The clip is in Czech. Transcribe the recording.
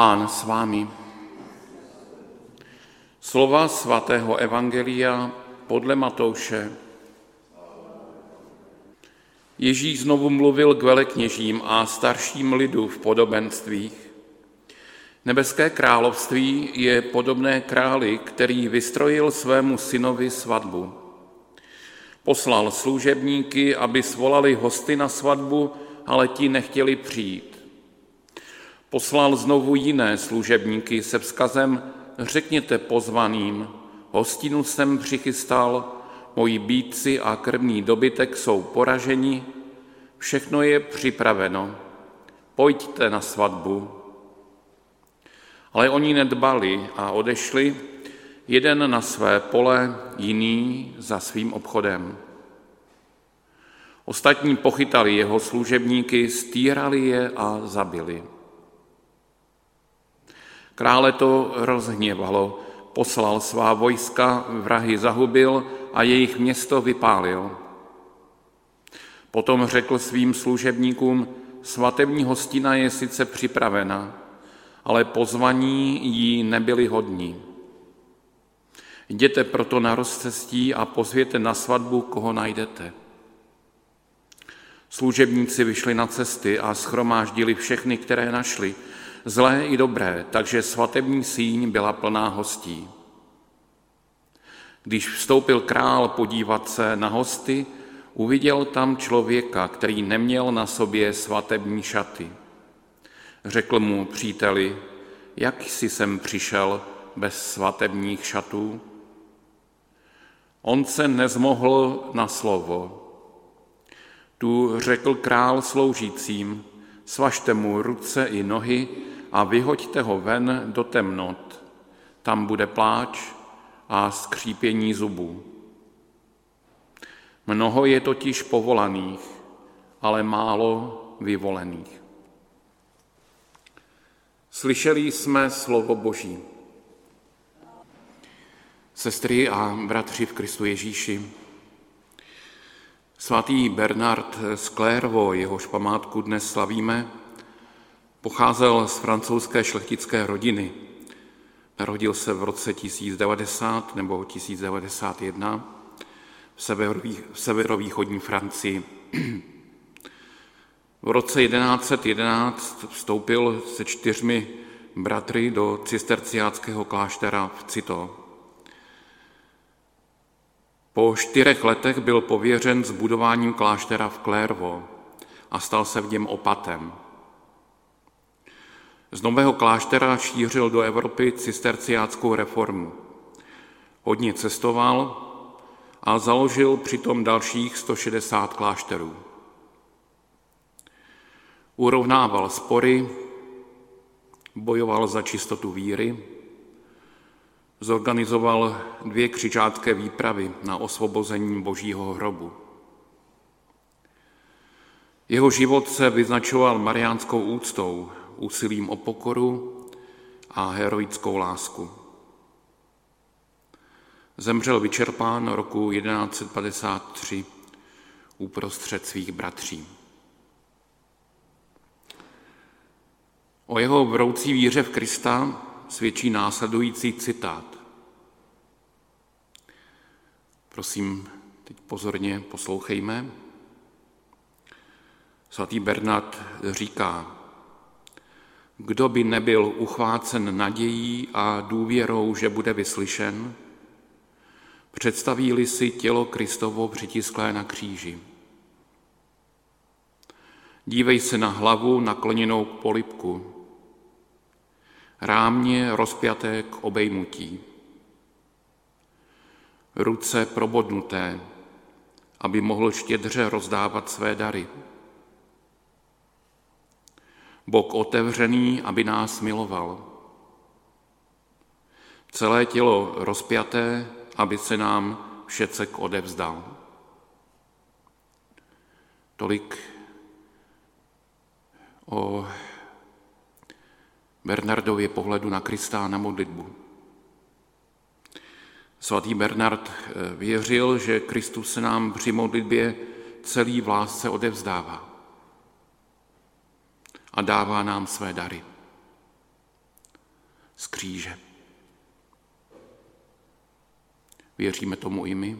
Pán s vámi. Slova svatého Evangelia podle Matouše. Ježíš znovu mluvil k velekněžím a starším lidu v podobenstvích. Nebeské království je podobné králi, který vystrojil svému synovi svatbu. Poslal služebníky, aby svolali hosty na svatbu, ale ti nechtěli přijít. Poslal znovu jiné služebníky se vzkazem řekněte pozvaným, hostinu jsem přichystal, moji bíci a krmný dobytek jsou poraženi, všechno je připraveno, pojďte na svatbu. Ale oni nedbali a odešli, jeden na své pole, jiný za svým obchodem. Ostatní pochytali jeho služebníky, stírali je a zabili. Krále to rozhněvalo, poslal svá vojska, vrahy zahubil a jejich město vypálil. Potom řekl svým služebníkům, svatební hostina je sice připravena, ale pozvaní jí nebyli hodní. Jděte proto na rozcestí a pozvěte na svatbu, koho najdete. Služebníci vyšli na cesty a schromáždili všechny, které našli, zlé i dobré, takže svatební síň byla plná hostí. Když vstoupil král podívat se na hosty, uviděl tam člověka, který neměl na sobě svatební šaty. Řekl mu příteli, jak jsi sem přišel bez svatebních šatů? On se nezmohl na slovo. Tu řekl král sloužícím, svažte mu ruce i nohy a vyhoďte ho ven do temnot. Tam bude pláč a skřípění zubů. Mnoho je totiž povolaných, ale málo vyvolených. Slyšeli jsme slovo Boží. Sestry a bratři v Kristu Ježíši, svatý Bernard z Klérvo, jehož památku dnes slavíme, pocházel z francouzské šlechtické rodiny. Narodil se v roce 1090 nebo 1091 v, v severovýchodní Francii. V roce 1111 vstoupil se čtyřmi bratry do cisterciáckého kláštera v Cito. Po čtyřech letech byl pověřen s budováním kláštera v Klérvo a stal se v něm opatem. Z nového kláštera šířil do Evropy cisterciáckou reformu. Hodně cestoval a založil přitom dalších 160 klášterů. Urovnával spory, bojoval za čistotu víry, zorganizoval dvě křičátké výpravy na osvobození božího hrobu. Jeho život se vyznačoval mariánskou úctou, úsilím o pokoru a heroickou lásku. Zemřel vyčerpán roku 1153 uprostřed svých bratří. O jeho vroucí víře v Krista svědčí následující citát. Prosím, teď pozorně poslouchejme. Svatý Bernard říká, kdo by nebyl uchvácen nadějí a důvěrou, že bude vyslyšen, představí-li si tělo Kristovo přitisklé na kříži. Dívej se na hlavu nakloněnou k polipku, rámě rozpjaté k obejmutí, ruce probodnuté, aby mohl štědře rozdávat své dary. Bok otevřený, aby nás miloval. Celé tělo rozpjaté, aby se nám všecek odevzdal. Tolik o Bernardově pohledu na Krista a na modlitbu. Svatý Bernard eh, věřil, že Kristus se nám při modlitbě celý v lásce odevzdává a dává nám své dary. z kříže. Věříme tomu i my?